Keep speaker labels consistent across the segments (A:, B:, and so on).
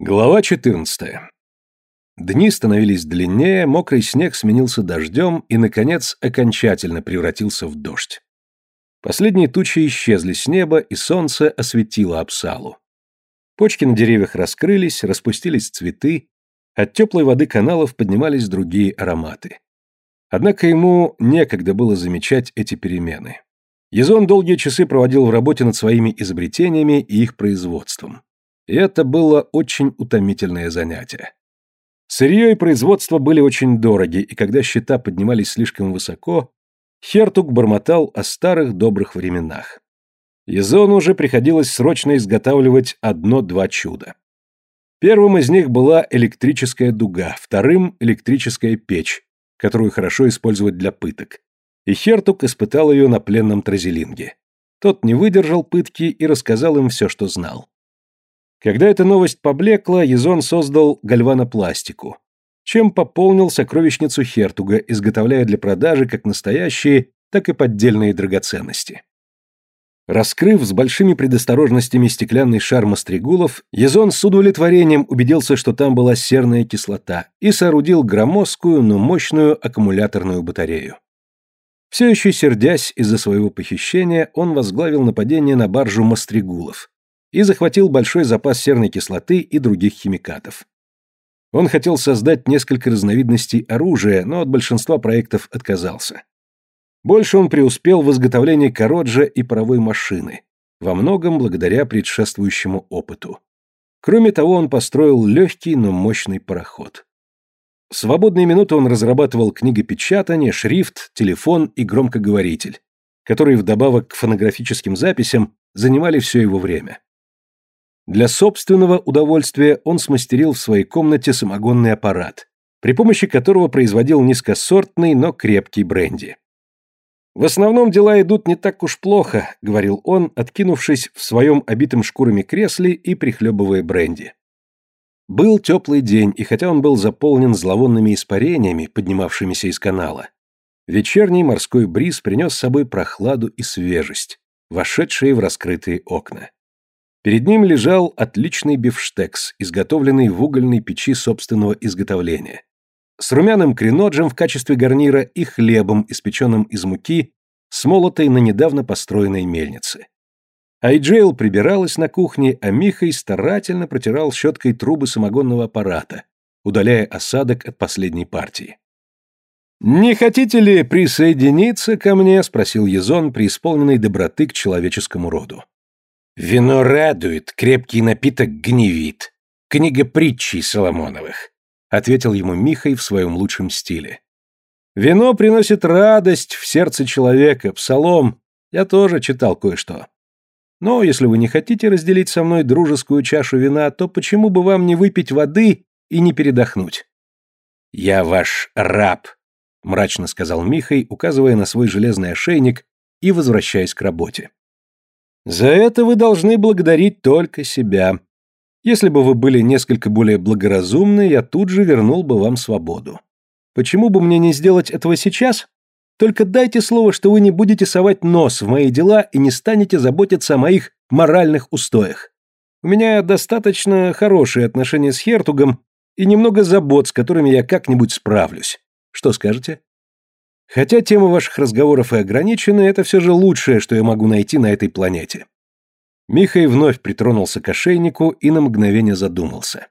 A: Глава 14. Дни становились длиннее, мокрый снег сменился дождем и, наконец, окончательно превратился в дождь. Последние тучи исчезли с неба, и солнце осветило Апсалу. Почки на деревьях раскрылись, распустились цветы, от теплой воды каналов поднимались другие ароматы. Однако ему некогда было замечать эти перемены. Язон долгие часы проводил в работе над своими изобретениями и их производством. И это было очень утомительное занятие. Сырье и производство были очень дороги, и когда счета поднимались слишком высоко, Хертук бормотал о старых добрых временах. Езону уже приходилось срочно изготавливать одно-два чуда. Первым из них была электрическая дуга, вторым – электрическая печь, которую хорошо использовать для пыток. И Хертук испытал ее на пленном Тразелинге. Тот не выдержал пытки и рассказал им все, что знал. Когда эта новость поблекла, Езон создал гальванопластику, чем пополнил сокровищницу Хертуга, изготовляя для продажи как настоящие, так и поддельные драгоценности. Раскрыв с большими предосторожностями стеклянный шар Мастригулов, Езон с удовлетворением убедился, что там была серная кислота, и соорудил громоздкую, но мощную аккумуляторную батарею. Все еще сердясь из-за своего похищения, он возглавил нападение на баржу Мастригулов, и захватил большой запас серной кислоты и других химикатов. Он хотел создать несколько разновидностей оружия, но от большинства проектов отказался. Больше он преуспел в изготовлении короджа и паровой машины, во многом благодаря предшествующему опыту. Кроме того, он построил легкий, но мощный пароход. В свободные минуты он разрабатывал книгопечатание, шрифт, телефон и громкоговоритель, которые вдобавок к фонографическим записям занимали все его время. Для собственного удовольствия он смастерил в своей комнате самогонный аппарат, при помощи которого производил низкосортный, но крепкий бренди. «В основном дела идут не так уж плохо», — говорил он, откинувшись в своем обитом шкурами кресле и прихлебывая бренди. Был теплый день, и хотя он был заполнен зловонными испарениями, поднимавшимися из канала, вечерний морской бриз принес с собой прохладу и свежесть, вошедшие в раскрытые окна. Перед ним лежал отличный бифштекс, изготовленный в угольной печи собственного изготовления. С румяным креноджем в качестве гарнира и хлебом, испеченным из муки, смолотой на недавно построенной мельнице. Айджейл прибиралась на кухне, а Михай старательно протирал щеткой трубы самогонного аппарата, удаляя осадок от последней партии. «Не хотите ли присоединиться ко мне?» – спросил Езон, преисполненный доброты к человеческому роду. Вино радует, крепкий напиток гневит. Книга притчей Соломоновых, ответил ему Михай в своем лучшем стиле. Вино приносит радость в сердце человека, псалом. Я тоже читал кое-что. Но если вы не хотите разделить со мной дружескую чашу вина, то почему бы вам не выпить воды и не передохнуть? Я ваш раб, мрачно сказал Михай, указывая на свой железный ошейник и возвращаясь к работе. За это вы должны благодарить только себя. Если бы вы были несколько более благоразумны, я тут же вернул бы вам свободу. Почему бы мне не сделать этого сейчас? Только дайте слово, что вы не будете совать нос в мои дела и не станете заботиться о моих моральных устоях. У меня достаточно хорошие отношения с Хертугом и немного забот, с которыми я как-нибудь справлюсь. Что скажете? Хотя тема ваших разговоров и ограничена, это все же лучшее, что я могу найти на этой планете. Михай вновь притронулся к ошейнику и на мгновение задумался.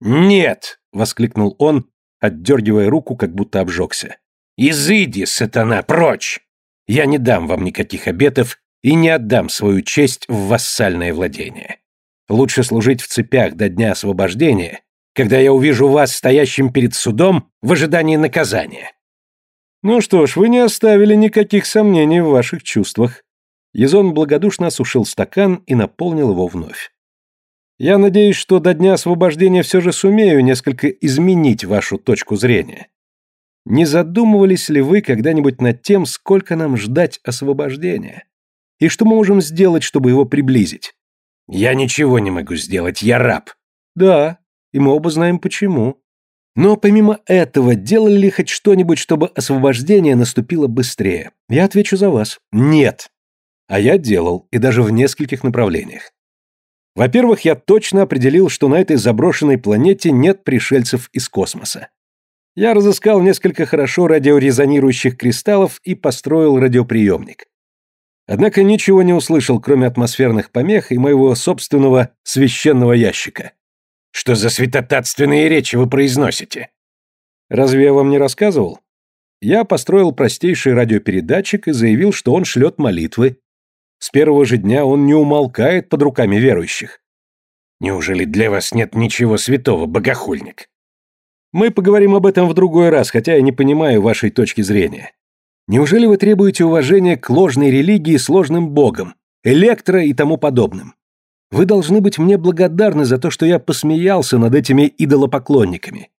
A: «Нет!» — воскликнул он, отдергивая руку, как будто обжегся. «Изыди, сатана, прочь! Я не дам вам никаких обетов и не отдам свою честь в вассальное владение. Лучше служить в цепях до дня освобождения, когда я увижу вас стоящим перед судом в ожидании наказания. «Ну что ж, вы не оставили никаких сомнений в ваших чувствах». Езон благодушно осушил стакан и наполнил его вновь. «Я надеюсь, что до дня освобождения все же сумею несколько изменить вашу точку зрения. Не задумывались ли вы когда-нибудь над тем, сколько нам ждать освобождения? И что мы можем сделать, чтобы его приблизить?» «Я ничего не могу сделать, я раб». «Да, и мы оба знаем почему. Но помимо этого, делали ли хоть что-нибудь, чтобы освобождение наступило быстрее? Я отвечу за вас. Нет. А я делал, и даже в нескольких направлениях. Во-первых, я точно определил, что на этой заброшенной планете нет пришельцев из космоса. Я разыскал несколько хорошо радиорезонирующих кристаллов и построил радиоприемник. Однако ничего не услышал, кроме атмосферных помех и моего собственного священного ящика.
B: Что за святотатственные речи вы произносите?
A: Разве я вам не рассказывал? Я построил простейший радиопередатчик и заявил, что он шлет молитвы. С первого же дня он не умолкает под руками верующих.
B: Неужели для вас нет ничего святого, богохульник?
A: Мы поговорим об этом в другой раз, хотя я не понимаю вашей точки зрения. Неужели вы требуете уважения к ложной религии сложным богам, электро и тому подобным? Вы должны быть мне благодарны за то, что я посмеялся над этими идолопоклонниками.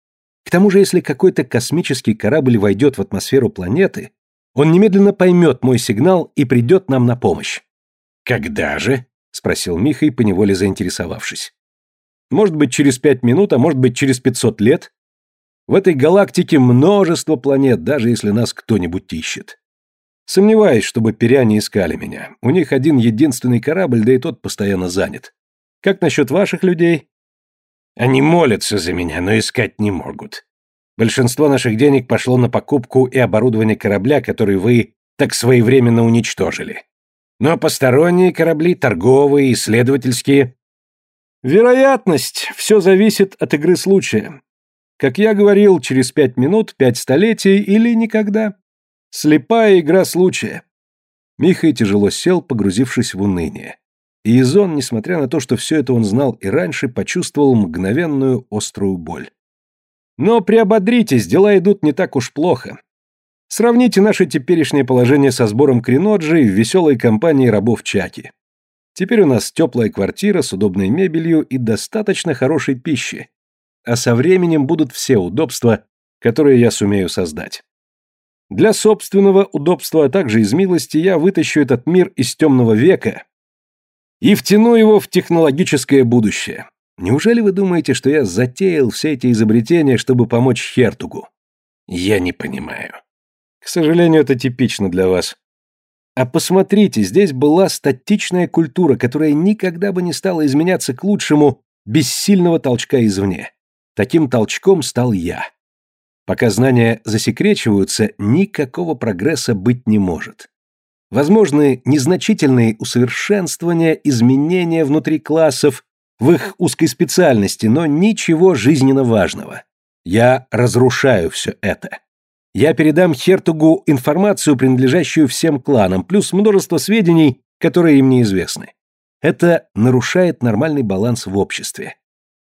A: К тому же, если какой-то космический корабль войдет в атмосферу планеты, он немедленно поймет мой сигнал и придет нам на помощь.
B: «Когда же?» — спросил Михай, поневоле заинтересовавшись.
A: «Может быть, через пять минут, а может быть, через пятьсот лет. В этой галактике множество планет, даже если нас кто-нибудь ищет. Сомневаюсь, чтобы перяне искали меня. У них один единственный корабль, да и тот постоянно занят. Как насчет ваших людей?
B: Они молятся за меня, но искать не могут. Большинство наших денег пошло на покупку и оборудование корабля, который вы так своевременно уничтожили. Но посторонние корабли, торговые, исследовательские...
A: Вероятность. Все зависит от игры случая. Как я говорил, через пять минут, пять столетий или никогда. Слепая игра случая. Михай тяжело сел, погрузившись в уныние. И Изон, несмотря на то, что все это он знал и раньше, почувствовал мгновенную острую боль. Но приободритесь, дела идут не так уж плохо. Сравните наше теперешнее положение со сбором Криноджи в веселой компании рабов Чаки. Теперь у нас теплая квартира с удобной мебелью и достаточно хорошей пищи, а со временем будут все удобства, которые я сумею создать. Для собственного удобства, а также из милости я вытащу этот мир из темного века и втяну его в технологическое будущее. Неужели вы думаете, что я затеял все эти изобретения, чтобы помочь Хертугу?
B: Я не понимаю.
A: К сожалению, это типично для вас. А посмотрите, здесь была статичная культура, которая никогда бы не стала изменяться к лучшему без сильного толчка извне. Таким толчком стал я. Пока знания засекречиваются, никакого прогресса быть не может. Возможны незначительные усовершенствования, изменения внутри классов, в их узкой специальности, но ничего жизненно важного. Я разрушаю все это. Я передам Хертугу информацию, принадлежащую всем кланам, плюс множество сведений, которые им неизвестны. Это нарушает нормальный баланс в обществе.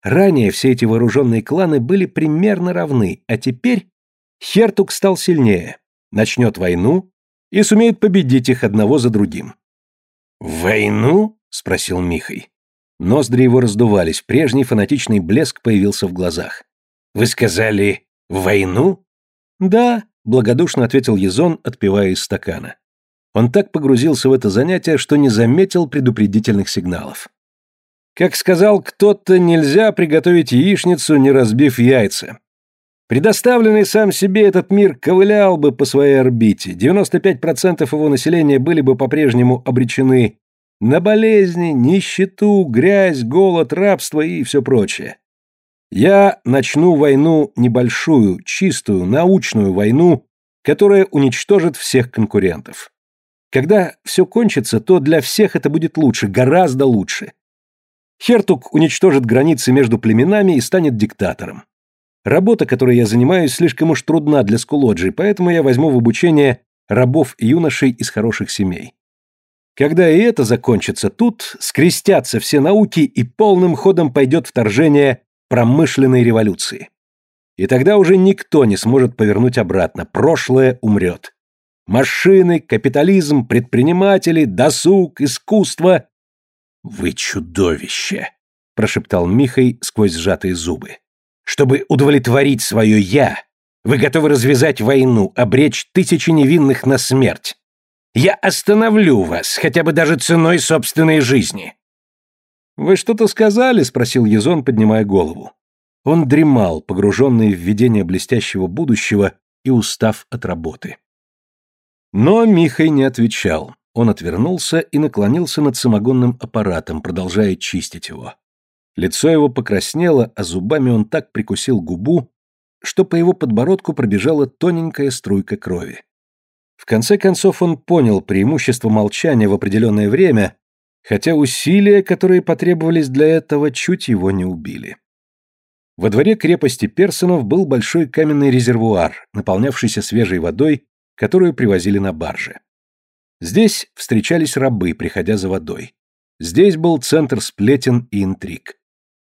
A: Ранее все эти вооруженные кланы были примерно равны, а теперь Хертук стал сильнее, начнет войну и сумеет победить их одного за другим.
B: «Войну?» — спросил Михай.
A: Ноздри его раздувались, прежний фанатичный блеск появился в глазах.
B: «Вы сказали «войну»?»
A: «Да», — благодушно ответил Езон, отпивая из стакана. Он так погрузился в это занятие, что не заметил предупредительных сигналов. Как сказал кто-то, нельзя приготовить яичницу, не разбив яйца. Предоставленный сам себе этот мир ковылял бы по своей орбите, 95% его населения были бы по-прежнему обречены на болезни, нищету, грязь, голод, рабство и все прочее. Я начну войну небольшую, чистую, научную войну, которая уничтожит всех конкурентов. Когда все кончится, то для всех это будет лучше, гораздо лучше. Хертук уничтожит границы между племенами и станет диктатором. Работа, которой я занимаюсь, слишком уж трудна для скулоджи, поэтому я возьму в обучение рабов и юношей из хороших семей. Когда и это закончится, тут скрестятся все науки и полным ходом пойдет вторжение промышленной революции. И тогда уже никто не сможет повернуть обратно, прошлое умрет. Машины, капитализм, предприниматели, досуг, искусство
B: «Вы чудовище!» – прошептал Михай сквозь сжатые зубы. «Чтобы удовлетворить свое «я», вы готовы развязать войну, обречь тысячи невинных на смерть. Я остановлю вас, хотя бы даже ценой собственной жизни».
A: «Вы что-то сказали?» – спросил Езон, поднимая голову. Он дремал, погруженный в видение блестящего будущего и устав от работы. Но Михай не отвечал. Он отвернулся и наклонился над самогонным аппаратом, продолжая чистить его. Лицо его покраснело, а зубами он так прикусил губу, что по его подбородку пробежала тоненькая струйка крови. В конце концов он понял преимущество молчания в определенное время, хотя усилия, которые потребовались для этого, чуть его не убили. Во дворе крепости Персонов был большой каменный резервуар, наполнявшийся свежей водой, которую привозили на барже. Здесь встречались рабы, приходя за водой. Здесь был центр сплетен и интриг.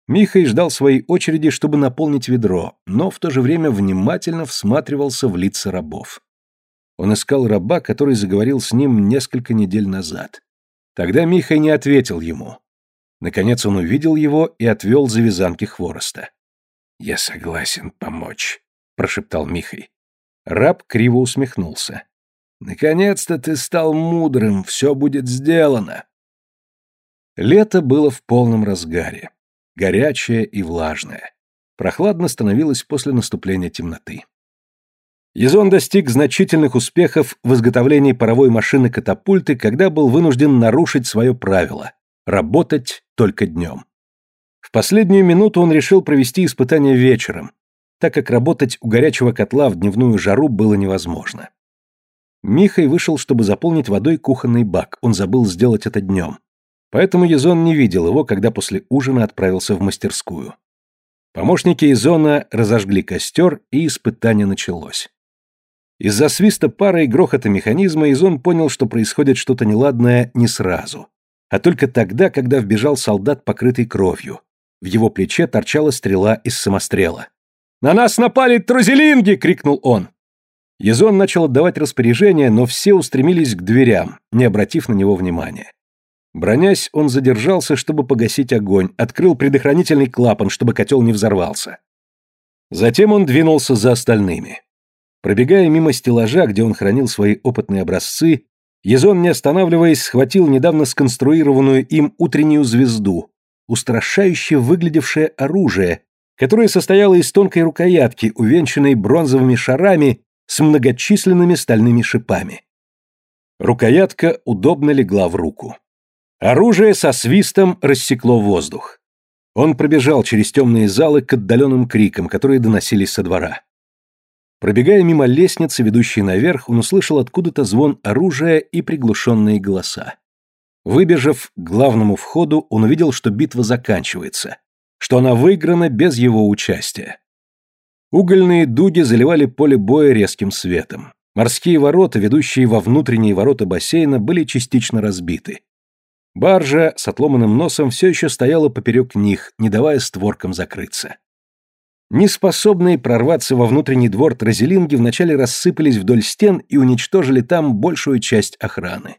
A: Михай ждал своей очереди, чтобы наполнить ведро, но в то же время внимательно всматривался в лица рабов. Он искал раба, который заговорил с ним несколько недель назад. Тогда Михай не ответил ему. Наконец он увидел его и отвел за вязанки хвороста. «Я согласен помочь», — прошептал Михай. Раб криво усмехнулся. «Наконец-то ты стал мудрым, все будет сделано». Лето было в полном разгаре горячая и влажная. Прохладно становилось после наступления темноты. Язон достиг значительных успехов в изготовлении паровой машины-катапульты, когда был вынужден нарушить свое правило – работать только днем. В последнюю минуту он решил провести испытание вечером, так как работать у горячего котла в дневную жару было невозможно. Михай вышел, чтобы заполнить водой кухонный бак, он забыл сделать это днем. Поэтому Езон не видел его, когда после ужина отправился в мастерскую. Помощники Езона разожгли костер, и испытание началось. Из-за свиста пара и грохота механизма Изон понял, что происходит что-то неладное не сразу, а только тогда, когда вбежал солдат, покрытый кровью. В его плече торчала стрела из самострела. «На нас напали трузелинги!» — крикнул он. Езон начал отдавать распоряжения, но все устремились к дверям, не обратив на него внимания. Бронясь, он задержался, чтобы погасить огонь, открыл предохранительный клапан, чтобы котел не взорвался. Затем он двинулся за остальными. Пробегая мимо стеллажа, где он хранил свои опытные образцы, Езон, не останавливаясь, схватил недавно сконструированную им утреннюю звезду, устрашающе выглядевшее оружие, которое состояло из тонкой рукоятки, увенчанной бронзовыми шарами с многочисленными стальными шипами. Рукоятка удобно легла в руку. Оружие со свистом рассекло воздух. Он пробежал через темные залы к отдаленным крикам, которые доносились со двора. Пробегая мимо лестницы, ведущей наверх, он услышал откуда-то звон оружия и приглушенные голоса. Выбежав к главному входу, он увидел, что битва заканчивается, что она выиграна без его участия. Угольные дуги заливали поле боя резким светом. Морские ворота, ведущие во внутренние ворота бассейна, были частично разбиты. Баржа с отломанным носом все еще стояла поперек них, не давая створкам закрыться. Неспособные прорваться во внутренний двор тразелинги вначале рассыпались вдоль стен и уничтожили там большую часть охраны.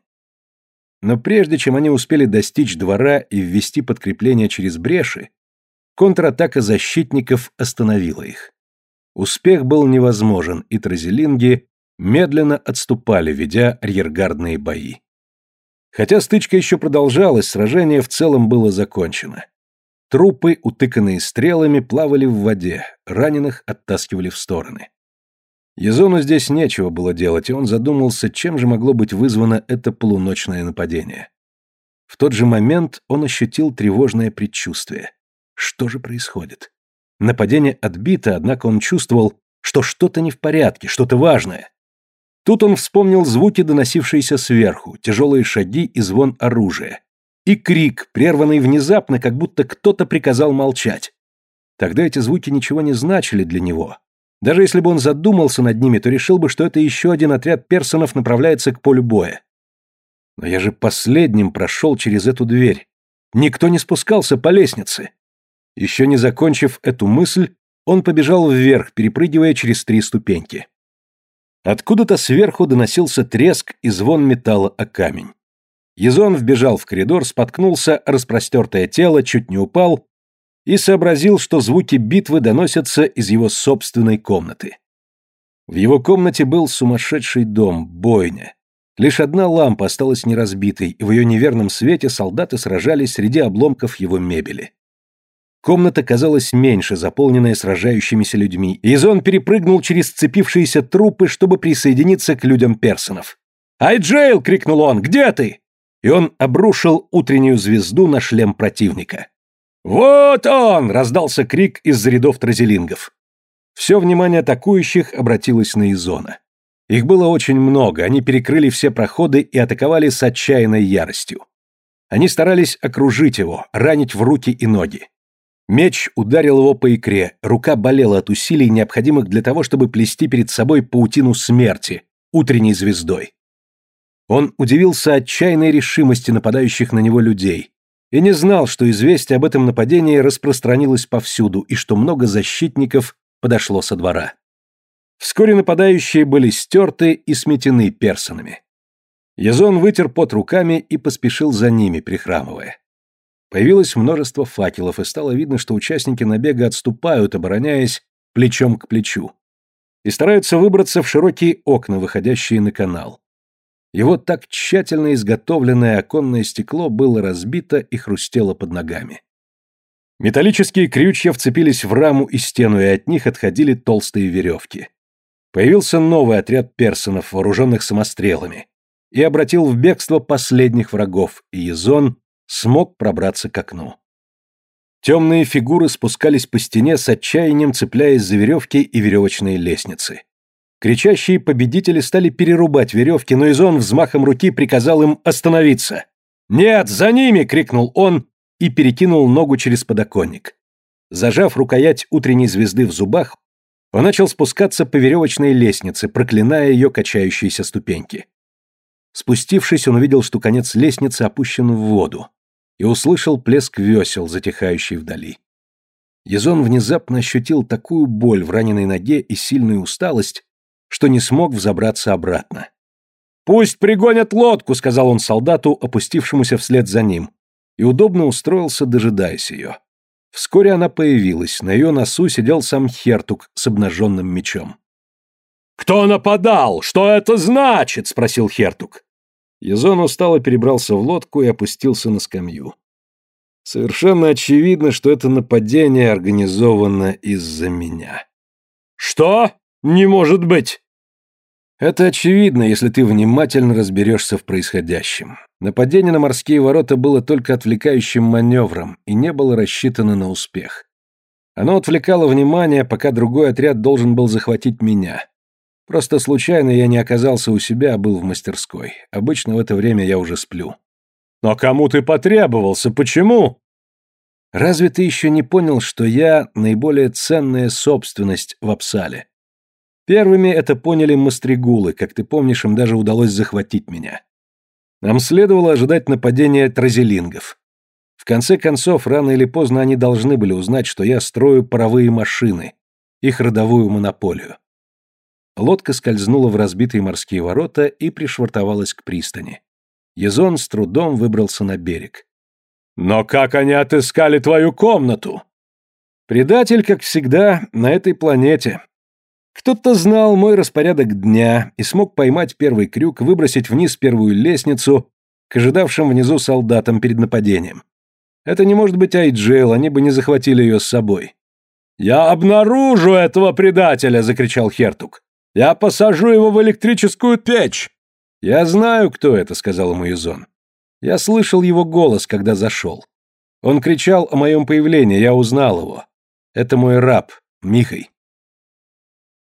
A: Но прежде чем они успели достичь двора и ввести подкрепление через бреши, контратака защитников остановила их. Успех был невозможен, и тразелинги медленно отступали, ведя арьергардные бои. Хотя стычка еще продолжалась, сражение в целом было закончено. Трупы, утыканные стрелами, плавали в воде, раненых оттаскивали в стороны. Езону здесь нечего было делать, и он задумался, чем же могло быть вызвано это полуночное нападение. В тот же момент он ощутил тревожное предчувствие. Что же происходит? Нападение отбито, однако он чувствовал, что что-то не в порядке, что-то важное. Тут он вспомнил звуки, доносившиеся сверху, тяжелые шаги и звон оружия. И крик, прерванный внезапно, как будто кто-то приказал молчать. Тогда эти звуки ничего не значили для него. Даже если бы он задумался над ними, то решил бы, что это еще один отряд персонов направляется к полю боя. Но я же последним прошел через эту дверь. Никто не спускался по лестнице. Еще не закончив эту мысль, он побежал вверх, перепрыгивая через три ступеньки. Откуда-то сверху доносился треск и звон металла о камень. Езон вбежал в коридор, споткнулся, распростертое тело, чуть не упал и сообразил, что звуки битвы доносятся из его собственной комнаты. В его комнате был сумасшедший дом, бойня. Лишь одна лампа осталась неразбитой, и в ее неверном свете солдаты сражались среди обломков его мебели. Комната казалась меньше, заполненная сражающимися людьми, Изон перепрыгнул через сцепившиеся трупы, чтобы присоединиться к людям персонов. «Айджейл!» — крикнул он. «Где ты?» И он обрушил утреннюю звезду на шлем противника. «Вот он!» — раздался крик из-за рядов тразелингов. Все внимание атакующих обратилось на Изона. Их было очень много, они перекрыли все проходы и атаковали с отчаянной яростью. Они старались окружить его, ранить в руки и ноги. Меч ударил его по икре, рука болела от усилий, необходимых для того, чтобы плести перед собой паутину смерти, утренней звездой. Он удивился отчаянной решимости нападающих на него людей и не знал, что известие об этом нападении распространилось повсюду и что много защитников подошло со двора. Вскоре нападающие были стерты и сметены персонами. Язон вытер пот руками и поспешил за ними, прихрамывая. Появилось множество факелов, и стало видно, что участники набега отступают, обороняясь плечом к плечу. И стараются выбраться в широкие окна, выходящие на канал. Его так тщательно изготовленное оконное стекло было разбито и хрустело под ногами. Металлические крючья вцепились в раму и стену, и от них отходили толстые веревки. Появился новый отряд персонов, вооруженных самострелами и обратил в бегство последних врагов, и Езон смог пробраться к окну. Темные фигуры спускались по стене с отчаянием, цепляясь за веревки и веревочные лестницы. Кричащие победители стали перерубать веревки, но Изон взмахом руки приказал им остановиться. «Нет, за ними!» — крикнул он и перекинул ногу через подоконник. Зажав рукоять утренней звезды в зубах, он начал спускаться по веревочной лестнице, проклиная ее качающиеся ступеньки. Спустившись, он увидел, что конец лестницы опущен в воду, и услышал плеск весел, затихающий вдали. Езон внезапно ощутил такую боль в раненой ноге и сильную усталость, что не смог взобраться обратно. «Пусть пригонят лодку», — сказал он солдату, опустившемуся вслед за ним, и удобно устроился, дожидаясь ее. Вскоре она появилась, на ее носу сидел сам Хертук с обнаженным мечом. «Кто нападал? Что это значит?» — спросил Хертук. Язон устало перебрался в лодку и опустился на скамью. Совершенно очевидно, что это нападение организовано из-за меня. «Что? Не может быть!» Это очевидно, если ты внимательно разберешься в происходящем. Нападение на морские ворота было только отвлекающим маневром и не было рассчитано на успех. Оно отвлекало внимание, пока другой отряд должен был захватить меня. Просто случайно я не оказался у себя, а был в мастерской. Обычно в это время я уже сплю. Но кому ты потребовался? Почему? Разве ты еще не понял, что я наиболее ценная собственность в Апсале? Первыми это поняли мастригулы, как ты помнишь, им даже удалось захватить меня. Нам следовало ожидать нападения тразелингов. В конце концов, рано или поздно они должны были узнать, что я строю паровые машины, их родовую монополию. Лодка скользнула в разбитые морские ворота и пришвартовалась к пристани. Езон с трудом выбрался на берег. «Но как они отыскали твою комнату?» «Предатель, как всегда, на этой планете. Кто-то знал мой распорядок дня и смог поймать первый крюк, выбросить вниз первую лестницу к ожидавшим внизу солдатам перед нападением. Это не может быть Айджел, они бы не захватили ее с собой». «Я обнаружу этого предателя!» — закричал Хертук. Я посажу его в электрическую печь. Я знаю, кто это, сказал ему. Я слышал его голос, когда зашел. Он кричал о моем появлении, я узнал его. Это мой раб, Михай.